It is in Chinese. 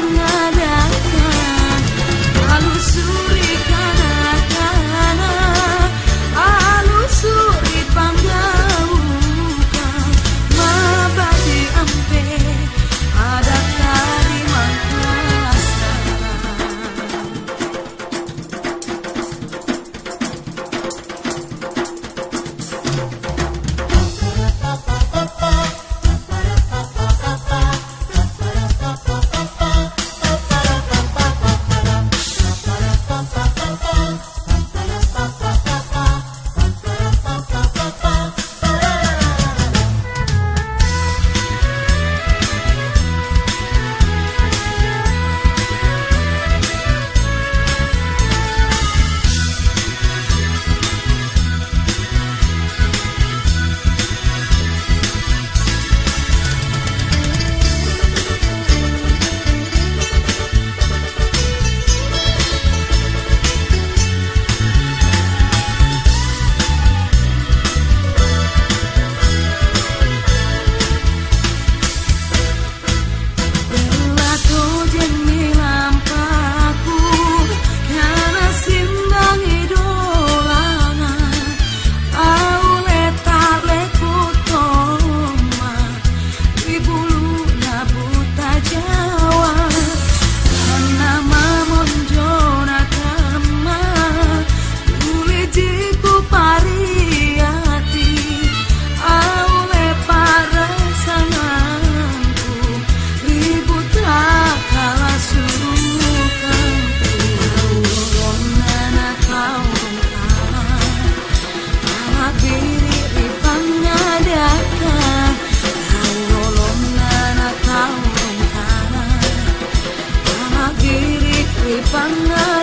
I'm not ah 啊